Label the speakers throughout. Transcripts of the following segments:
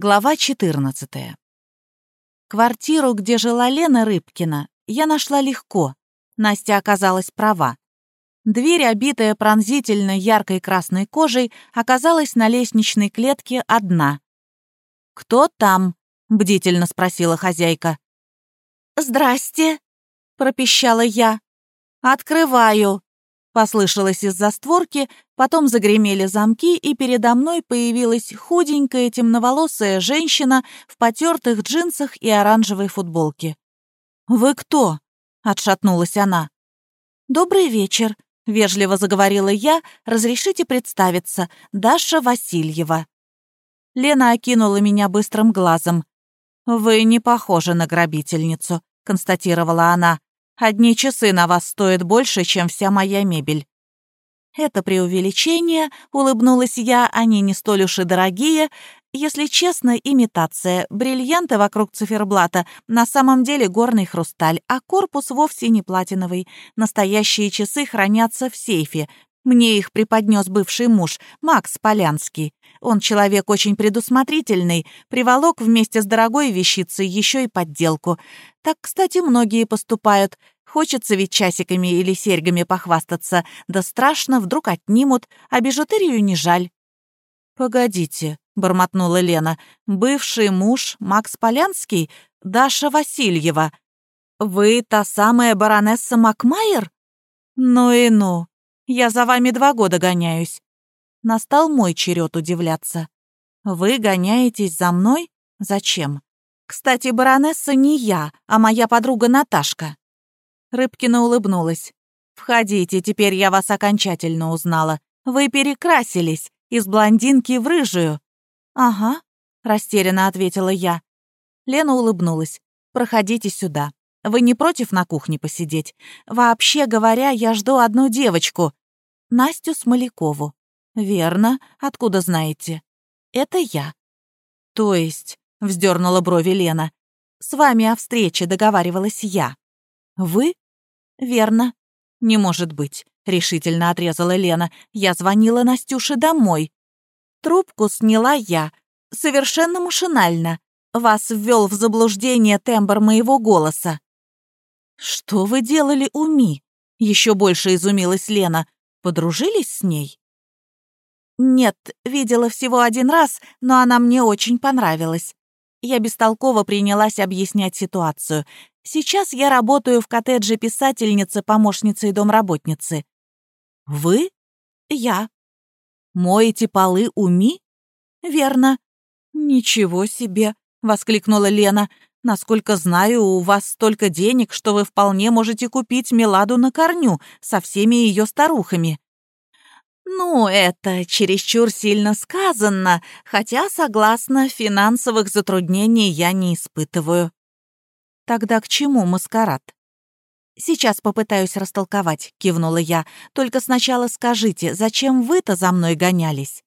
Speaker 1: Глава 14. Квартиру, где жила Лена Рыбкина, я нашла легко. Настя оказалась права. Дверь, обитая пронзительно яркой красной кожей, оказалась на лестничной клетке одна. «Кто там?» — бдительно спросила хозяйка.
Speaker 2: «Здрасте», — пропищала я.
Speaker 1: «Открываю», Послышалось из-за створки, потом загремели замки, и передо мной появилась худенькая темноволосая женщина в потертых джинсах и оранжевой футболке. «Вы кто?» — отшатнулась она.
Speaker 2: «Добрый вечер», — вежливо заговорила я. «Разрешите представиться. Даша Васильева».
Speaker 1: Лена окинула меня быстрым глазом. «Вы не похожи на грабительницу», — констатировала она. Одни часы на вас стоят больше, чем вся моя мебель».
Speaker 2: «Это преувеличение», — улыбнулась я, — «они не столь уж и дорогие. Если честно, имитация. Бриллианты вокруг циферблата на самом деле горный хрусталь, а корпус вовсе не платиновый. Настоящие часы хранятся в сейфе. Мне их преподнес бывший муж, Макс Полянский. Он человек очень предусмотрительный, приволок вместе с дорогой вещицей еще и подделку. Так, кстати, многие поступают. Хочется ведь часиками или серьгами похвастаться, да страшно, вдруг отнимут, а бижутерию не жаль.
Speaker 1: «Погодите», — бормотнула Лена, — «бывший муж Макс Полянский, Даша Васильева. Вы та самая баронесса Макмайер? Ну и ну, я за вами два года гоняюсь. Настал мой черед удивляться. «Вы гоняетесь за мной? Зачем? Кстати, баронесса не я, а моя подруга Наташка». Рыбкина улыбнулась. «Входите, теперь я вас окончательно узнала. Вы перекрасились из блондинки в рыжую». «Ага», — растерянно ответила я. Лена улыбнулась. «Проходите сюда. Вы не против на кухне посидеть? Вообще говоря, я жду одну девочку. Настю Смолякову. «Верно. Откуда знаете?» «Это я». «То есть?» — вздернула брови Лена. «С вами о встрече договаривалась я». «Вы?» «Верно». «Не может быть», — решительно отрезала Лена. «Я звонила Настюше домой». Трубку сняла я. Совершенно машинально. Вас ввел в заблуждение тембр моего голоса. «Что вы делали у Ми?» Еще больше изумилась Лена. «Подружились с ней?» «Нет, видела всего один раз, но она мне очень понравилась». Я бестолково принялась объяснять ситуацию. Сейчас я работаю в коттедже писательницы, помощницы и домработницы. «Вы?» «Я». «Моете полы у Ми?» «Верно». «Ничего себе!» — воскликнула Лена. «Насколько знаю, у вас столько денег, что вы вполне можете купить Меладу на корню со всеми ее старухами». «Ну, это чересчур сильно сказано, хотя, согласно, финансовых затруднений я не испытываю». «Тогда к чему маскарад?» «Сейчас попытаюсь растолковать», — кивнула я. «Только сначала скажите, зачем вы-то за мной гонялись?»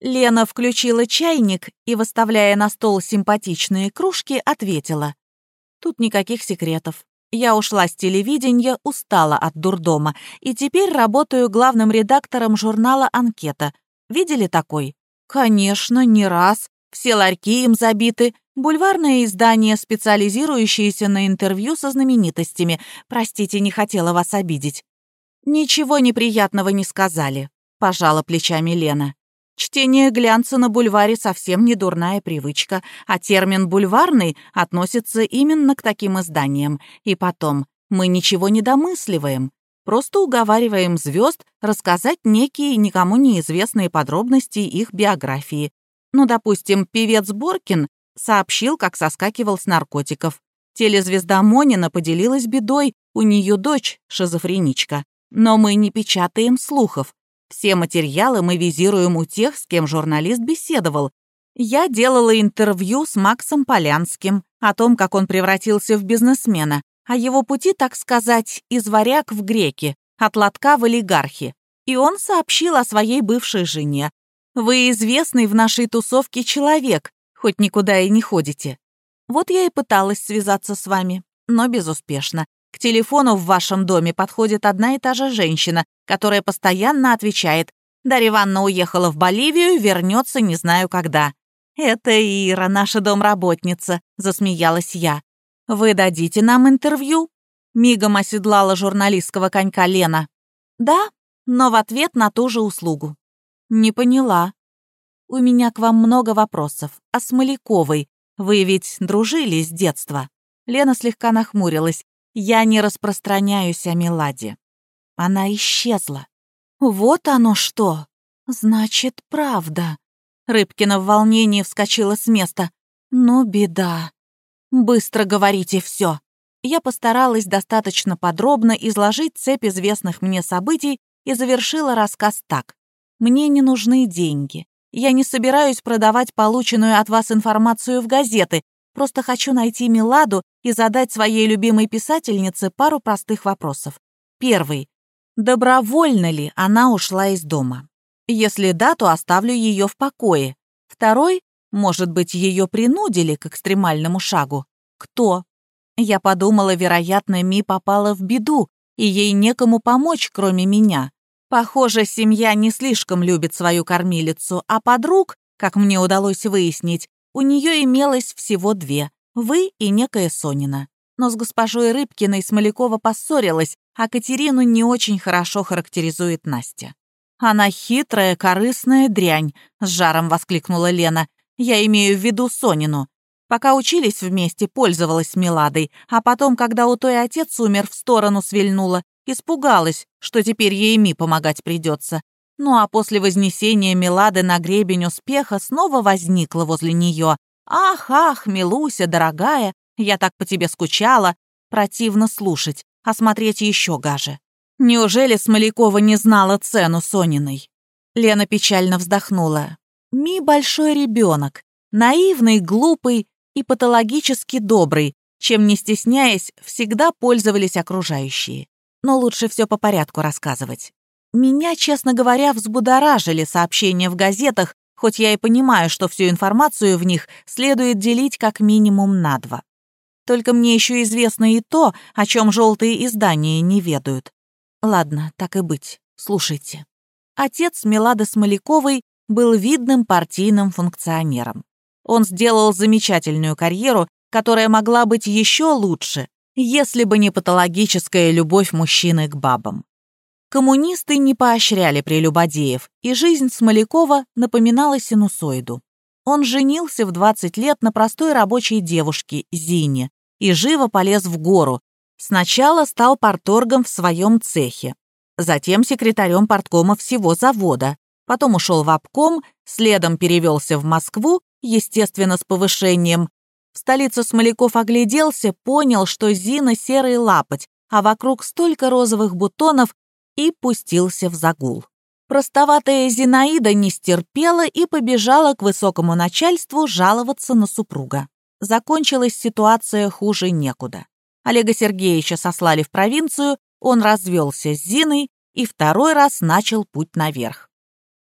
Speaker 1: Лена включила чайник и, выставляя на стол симпатичные кружки, ответила. «Тут никаких секретов. Я ушла с телевидения, устала от дурдома, и теперь работаю главным редактором журнала «Анкета». Видели такой? Конечно, не раз. Все ларьки им забиты. Бульварное издание, специализирующееся на интервью со знаменитостями. Простите, не хотела вас обидеть. Ничего неприятного не сказали, пожала плечами Лена. Чтение глянца на бульваре совсем не дурная привычка, а термин «бульварный» относится именно к таким изданиям. И потом, мы ничего не домысливаем, просто уговариваем звезд рассказать некие никому неизвестные подробности их биографии. Ну, допустим, певец Боркин сообщил, как соскакивал с наркотиков. Телезвезда Монина поделилась бедой, у нее дочь шизофреничка. Но мы не печатаем слухов, все материалы мы визируем у тех, с кем журналист беседовал. Я делала интервью с Максом Полянским о том, как он превратился в бизнесмена, о его пути, так сказать, из варяг в греки, от лотка в олигархи. И он сообщил о своей бывшей жене. «Вы известный в нашей тусовке человек, хоть никуда и не ходите. Вот я и пыталась связаться с вами, но безуспешно. К телефону в вашем доме подходит одна и та же женщина, которая постоянно отвечает «Дарья Ивановна уехала в Боливию, вернется не знаю когда». «Это Ира, наша домработница», — засмеялась я. «Вы дадите нам интервью?» Мигом оседлала журналистского конька Лена. «Да, но в ответ на ту же услугу». «Не поняла». «У меня к вам много вопросов. О Смоляковой. Вы ведь дружили с детства?» Лена слегка нахмурилась. «Я не распространяюсь о Меладе». Она исчезла. «Вот оно что! Значит, правда!» Рыбкина в волнении вскочила с места. «Ну, беда. Быстро говорите все. Я постаралась достаточно подробно изложить цепь известных мне событий и завершила рассказ так. «Мне не нужны деньги. Я не собираюсь продавать полученную от вас информацию в газеты, просто хочу найти Миладу и задать своей любимой писательнице пару простых вопросов. Первый. Добровольно ли она ушла из дома? Если да, то оставлю ее в покое. Второй. Может быть, ее принудили к экстремальному шагу? Кто? Я подумала, вероятно, Ми попала в беду, и ей некому помочь, кроме меня. Похоже, семья не слишком любит свою кормилицу, а подруг, как мне удалось выяснить, у нее имелось всего две — вы и некая Сонина. Но с госпожой Рыбкиной Смолякова поссорилась, а Катерину не очень хорошо характеризует Настя. «Она хитрая, корыстная дрянь», — с жаром воскликнула Лена. «Я имею в виду Сонину. Пока учились вместе, пользовалась Меладой, а потом, когда у той отец умер, в сторону свильнула, Испугалась, что теперь ей Ми помогать придется. Ну а после вознесения Милады на гребень успеха снова возникла возле нее. «Ах, ах, Милуся, дорогая, я так по тебе скучала!» Противно слушать, а смотреть еще гаже. Неужели Смолякова не знала цену Сониной? Лена печально вздохнула. Ми большой ребенок, наивный, глупый и патологически добрый, чем, не стесняясь, всегда пользовались окружающие но лучше все по порядку рассказывать. Меня, честно говоря, взбудоражили сообщения в газетах, хоть я и понимаю, что всю информацию в них следует делить как минимум на два. Только мне еще известно и то, о чем желтые издания не ведают. Ладно, так и быть, слушайте. Отец Мелады Смоляковой был видным партийным функционером. Он сделал замечательную карьеру, которая могла быть еще лучше, если бы не патологическая любовь мужчины к бабам. Коммунисты не поощряли прелюбодеев, и жизнь Смолякова напоминала синусоиду. Он женился в 20 лет на простой рабочей девушке, Зине, и живо полез в гору. Сначала стал порторгом в своем цехе, затем секретарем порткома всего завода, потом ушел в обком, следом перевелся в Москву, естественно, с повышением, в столице Смоляков огляделся, понял, что Зина серый лапоть, а вокруг столько розовых бутонов, и пустился в загул. Простоватая Зинаида не стерпела и побежала к высокому начальству жаловаться на супруга. Закончилась ситуация хуже некуда. Олега Сергеевича сослали в провинцию, он развелся с Зиной и второй раз начал путь наверх.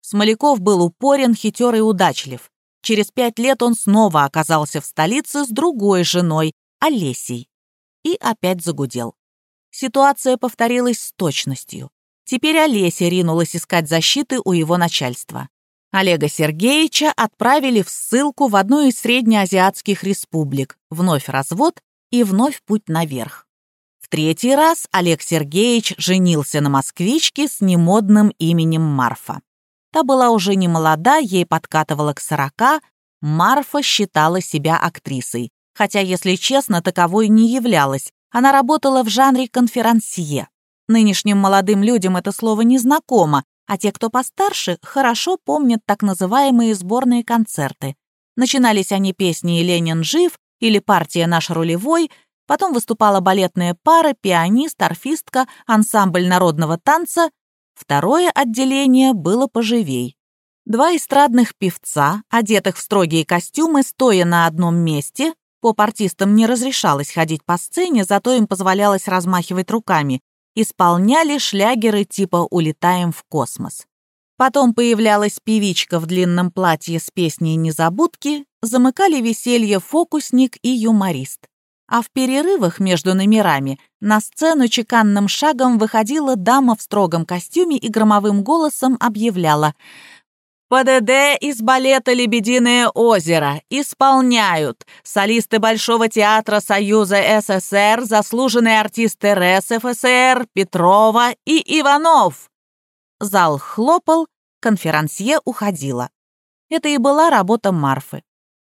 Speaker 1: Смоляков был упорен, хитер и удачлив. Через пять лет он снова оказался в столице с другой женой, Олесей. И опять загудел. Ситуация повторилась с точностью. Теперь Олеся ринулась искать защиты у его начальства. Олега Сергеевича отправили в ссылку в одну из среднеазиатских республик, вновь развод и вновь путь наверх. В третий раз Олег Сергеевич женился на москвичке с немодным именем Марфа. Та была уже не молода, ей подкатывала к сорока. Марфа считала себя актрисой, хотя, если честно, таковой не являлась. Она работала в жанре конферансье. Нынешним молодым людям это слово не знакомо, а те, кто постарше, хорошо помнят так называемые сборные концерты. Начинались они песни «Ленин жив» или «Партия наш рулевой», потом выступала балетная пара, пианист, орфистка, ансамбль народного танца, Второе отделение было поживей. Два эстрадных певца, одетых в строгие костюмы, стоя на одном месте, поп-артистам не разрешалось ходить по сцене, зато им позволялось размахивать руками, исполняли шлягеры типа «Улетаем в космос». Потом появлялась певичка в длинном платье с песней «Незабудки», замыкали веселье фокусник и юморист а в перерывах между номерами на сцену чеканным шагом выходила дама в строгом костюме и громовым голосом объявляла ПДД из балета «Лебединое озеро» исполняют солисты Большого театра Союза СССР, заслуженные артисты РСФСР Петрова и Иванов. Зал хлопал, конферансье уходила. Это и была работа Марфы.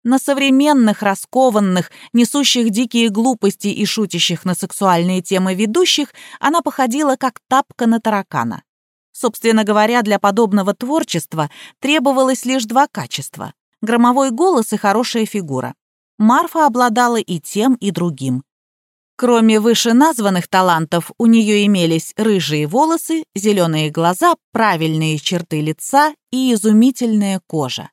Speaker 1: На современных, раскованных, несущих дикие глупости и шутящих на сексуальные темы ведущих она походила как тапка на таракана. Собственно говоря, для подобного творчества требовалось лишь два качества — громовой голос и хорошая фигура. Марфа обладала и тем, и другим. Кроме вышеназванных талантов, у нее имелись рыжие волосы, зеленые глаза, правильные черты лица и изумительная кожа.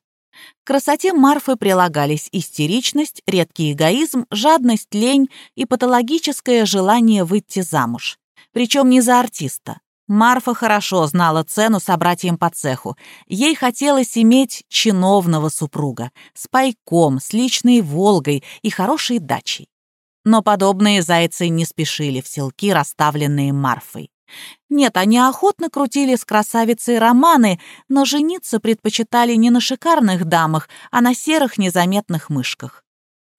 Speaker 1: К красоте Марфы прилагались истеричность, редкий эгоизм, жадность, лень и патологическое желание выйти замуж. Причем не за артиста. Марфа хорошо знала цену собратьям по цеху. Ей хотелось иметь чиновного супруга с пайком, с личной «Волгой» и хорошей дачей. Но подобные зайцы не спешили в селки, расставленные Марфой. Нет, они охотно крутили с красавицей романы, но жениться предпочитали не на шикарных дамах, а на серых незаметных мышках.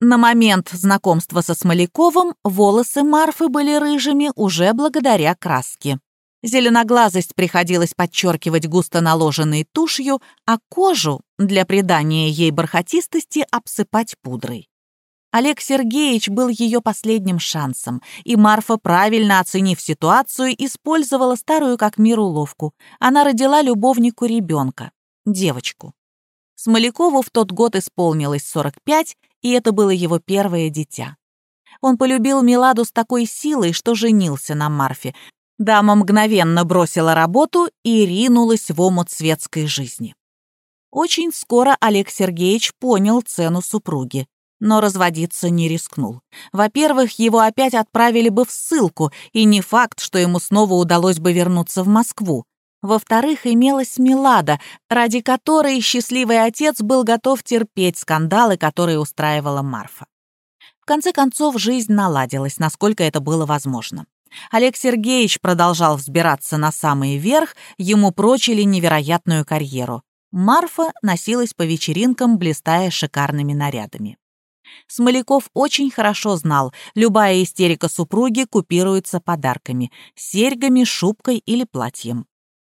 Speaker 1: На момент знакомства со Смоляковым волосы Марфы были рыжими уже благодаря краске. Зеленоглазость приходилось подчеркивать густо наложенной тушью, а кожу для придания ей бархатистости обсыпать пудрой. Олег Сергеевич был ее последним шансом, и Марфа, правильно оценив ситуацию, использовала старую как мир уловку. Она родила любовнику ребенка, девочку. Смолякову в тот год исполнилось 45, и это было его первое дитя. Он полюбил Миладу с такой силой, что женился на Марфе, Дама мгновенно бросила работу и ринулась в омут светской жизни. Очень скоро Олег Сергеевич понял цену супруги, но разводиться не рискнул. Во-первых, его опять отправили бы в ссылку, и не факт, что ему снова удалось бы вернуться в Москву. Во-вторых, имелась Милада, ради которой счастливый отец был готов терпеть скандалы, которые устраивала Марфа. В конце концов, жизнь наладилась, насколько это было возможно. Олег Сергеевич продолжал взбираться на самый верх, ему прочили невероятную карьеру. Марфа носилась по вечеринкам, блистая шикарными нарядами. Смоляков очень хорошо знал, любая истерика супруги купируется подарками — серьгами, шубкой или платьем.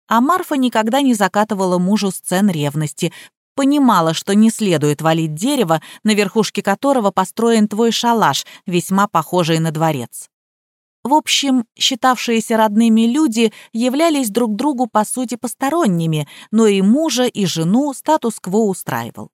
Speaker 1: А Марфа никогда не закатывала мужу сцен ревности, понимала, что не следует валить дерево, на верхушке которого построен твой шалаш, весьма похожий на дворец. В общем, считавшиеся родными люди являлись друг другу по сути посторонними, но и мужа, и жену статус-кво устраивал.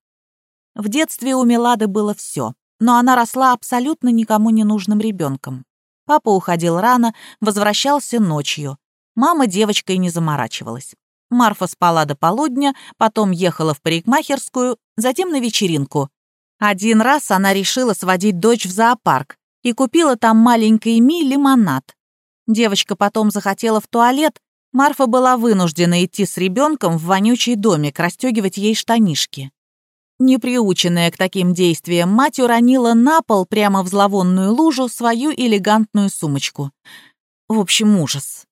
Speaker 1: В детстве у Мелады было все, но она росла абсолютно никому не нужным ребенком. Папа уходил рано, возвращался ночью. Мама девочкой не заморачивалась. Марфа спала до полудня, потом ехала в парикмахерскую, затем на вечеринку. Один раз она решила сводить дочь в зоопарк, и купила там маленькой Ми лимонад. Девочка потом захотела в туалет, Марфа была вынуждена идти с ребенком в вонючий домик, расстегивать ей штанишки. Неприученная к таким действиям, мать уронила на пол прямо в зловонную лужу свою элегантную сумочку. В общем, ужас.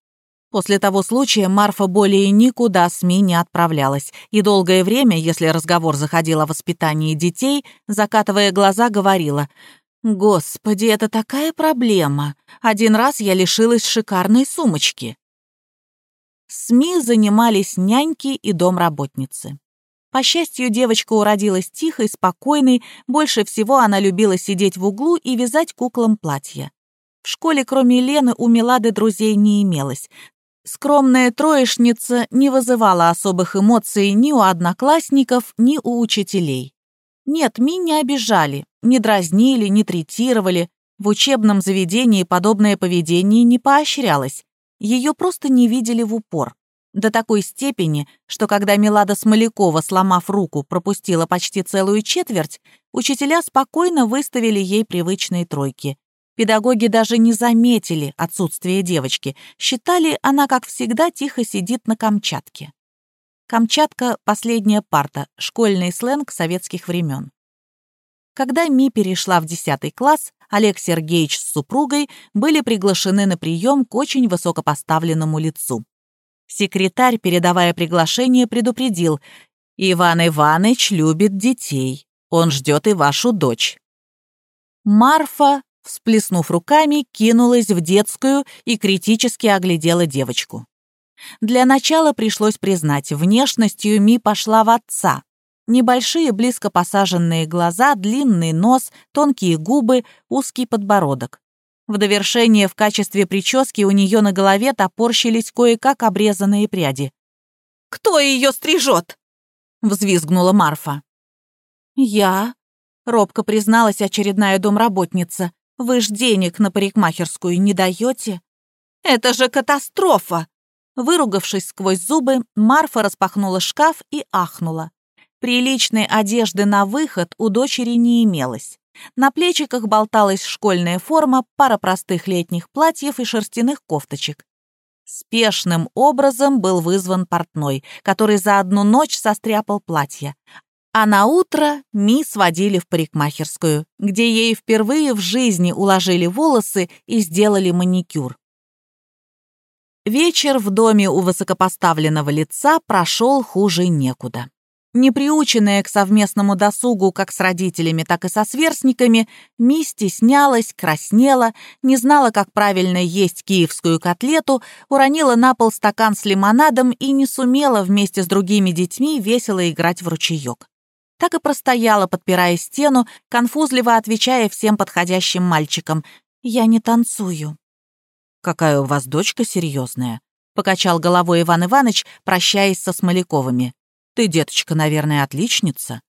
Speaker 1: После того случая Марфа более никуда с Ми не отправлялась, и долгое время, если разговор заходил о воспитании детей, закатывая глаза, говорила — Господи, это такая проблема. Один раз я лишилась шикарной сумочки. СМИ занимались няньки и домработницы. По счастью, девочка уродилась тихой, спокойной, больше всего она любила сидеть в углу и вязать куклам платья. В школе, кроме Лены, у Милады друзей не имелось. Скромная троечница не вызывала особых эмоций ни у одноклассников, ни у учителей. Нет, Ми не обижали, не дразнили, не третировали. В учебном заведении подобное поведение не поощрялось. Ее просто не видели в упор. До такой степени, что когда Милада Смолякова, сломав руку, пропустила почти целую четверть, учителя спокойно выставили ей привычные тройки. Педагоги даже не заметили отсутствие девочки, считали, она, как всегда, тихо сидит на Камчатке. Камчатка — последняя парта, школьный сленг советских времен. Когда Ми перешла в 10 класс, Олег Сергеевич с супругой были приглашены на прием к очень высокопоставленному лицу. Секретарь, передавая приглашение, предупредил, Иван Иваныч любит детей. Он ждет и вашу дочь».
Speaker 2: Марфа, всплеснув руками, кинулась в детскую и критически оглядела девочку. Для начала пришлось признать, внешностью Ми пошла в отца. Небольшие, близко посаженные глаза, длинный нос, тонкие губы, узкий подбородок. В довершение в качестве прически у нее на голове топорщились кое-как обрезанные пряди.
Speaker 1: «Кто ее стрижет?» — взвизгнула Марфа.
Speaker 2: «Я», — робко призналась очередная домработница. «Вы ж денег на парикмахерскую не даете?»
Speaker 1: «Это же катастрофа!»
Speaker 2: Выругавшись сквозь зубы, Марфа распахнула шкаф и ахнула. Приличной одежды на выход у дочери не имелось. На плечиках болталась школьная форма, пара простых летних платьев и шерстяных кофточек. Спешным образом был вызван портной, который за одну ночь состряпал платье. А на утро Ми сводили в парикмахерскую, где ей впервые в жизни уложили волосы и сделали маникюр. Вечер в доме у высокопоставленного лица прошел хуже некуда. Не приученная к совместному досугу как с родителями, так и со сверстниками, Ми стеснялась, краснела, не знала, как правильно есть киевскую котлету, уронила на пол стакан с лимонадом и не сумела вместе с другими детьми весело играть в ручеек. Так и простояла, подпирая стену, конфузливо отвечая всем подходящим мальчикам «Я не танцую».
Speaker 1: «Какая у вас дочка серьезная», — покачал головой Иван Иванович, прощаясь со Смоляковыми. «Ты, деточка, наверное, отличница?»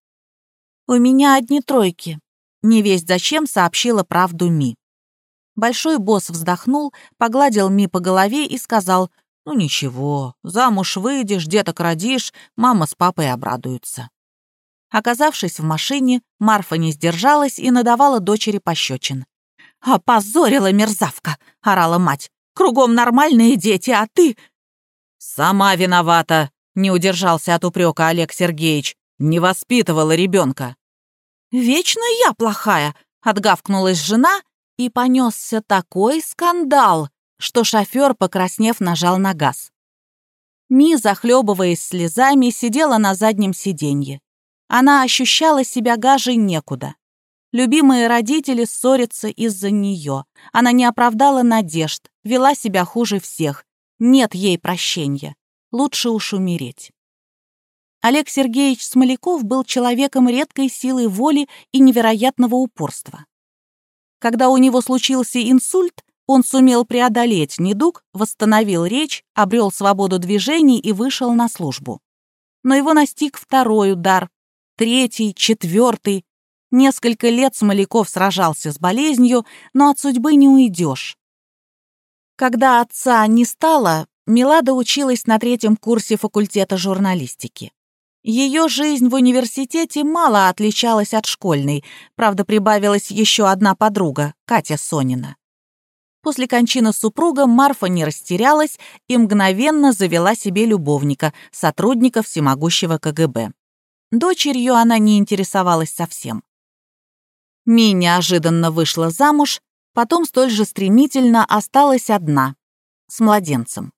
Speaker 2: «У меня одни тройки», — не весть зачем сообщила правду Ми. Большой босс вздохнул, погладил Ми по голове и сказал, «Ну ничего, замуж выйдешь, деток родишь, мама с папой обрадуются». Оказавшись в машине, Марфа не сдержалась и надавала дочери пощечин.
Speaker 1: «Опозорила мерзавка!» — орала мать. «Кругом нормальные дети, а ты...» «Сама виновата!» — не удержался от упрека Олег Сергеевич. «Не воспитывала ребенка».
Speaker 2: «Вечно я плохая!» — отгавкнулась жена, и понесся такой скандал, что шофер, покраснев, нажал на газ. Ми, захлебываясь слезами, сидела на заднем сиденье. Она ощущала себя гаже некуда. Любимые родители ссорятся из-за нее. Она не оправдала надежд, вела себя хуже всех. Нет ей прощения. Лучше уж умереть. Олег Сергеевич Смоляков был человеком редкой силы воли и невероятного упорства. Когда у него случился инсульт, он сумел преодолеть недуг, восстановил речь, обрел свободу движений и вышел на службу. Но его настиг второй удар, третий, четвертый, Несколько лет Смоляков сражался с болезнью, но от судьбы не уйдешь. Когда отца не стало, Милада училась на третьем курсе факультета журналистики. Ее жизнь в университете мало отличалась от школьной, правда, прибавилась еще одна подруга, Катя Сонина. После кончины супруга Марфа не растерялась и мгновенно завела себе любовника, сотрудника всемогущего КГБ. Дочерью она не интересовалась совсем. Ми неожиданно вышла замуж, потом столь же стремительно осталась одна, с младенцем.